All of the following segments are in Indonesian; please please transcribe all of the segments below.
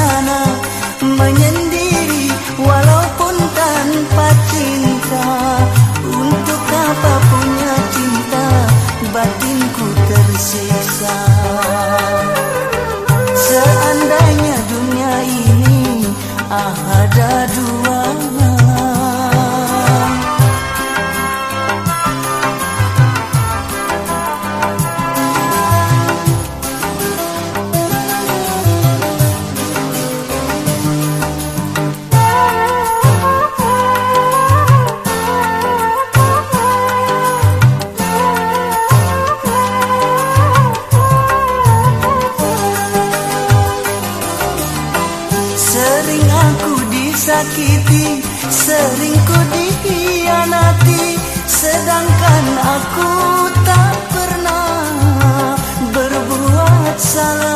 sana menyendiri walaupun tanpa cinta. Untuk apa punya cinta batinku tersiksa seandainya dunia ini ah disakiti Sering ku dihianati Sedangkan aku tak pernah berbuat salah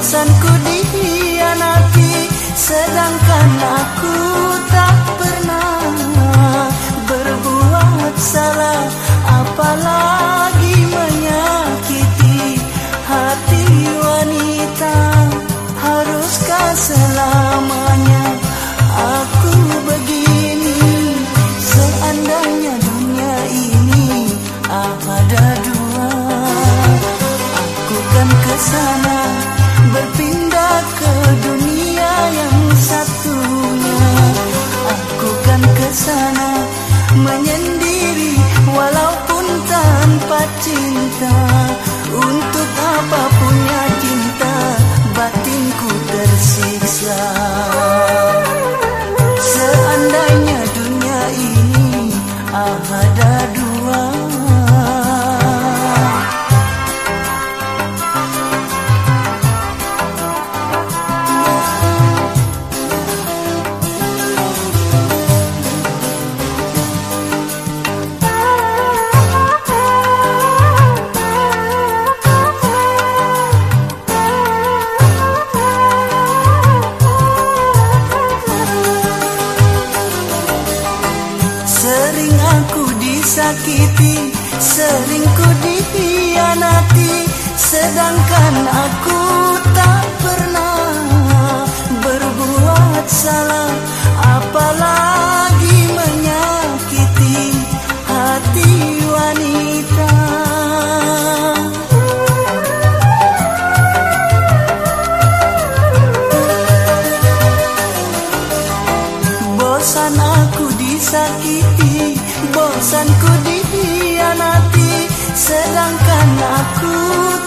Bosan ku dihianati Sedangkan aku tak pernah berbuat salah. Apalagi menyakiti hati wanita Haruskah selamanya aku begini? Seandainya dunia ini ada dua? Aku kan ke sana berpindah ke dunia yang satunya. Aku kan ke disakiti Sering ku dihianati Sedangkan aku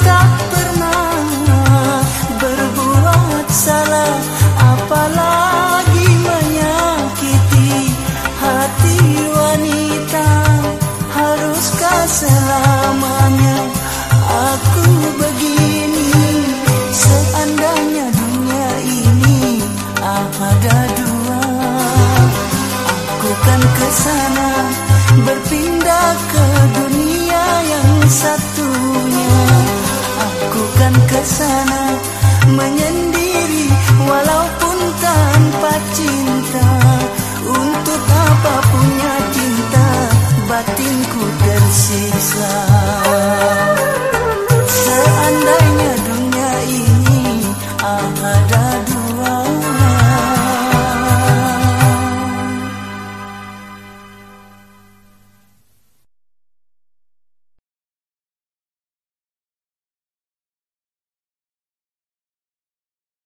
tak pernah berbuat salah Apalagi menyakiti hati wanita. Haruskah selamanya aku begini? Seandainya dunia ini ada dua Aku kan ke sana berpindah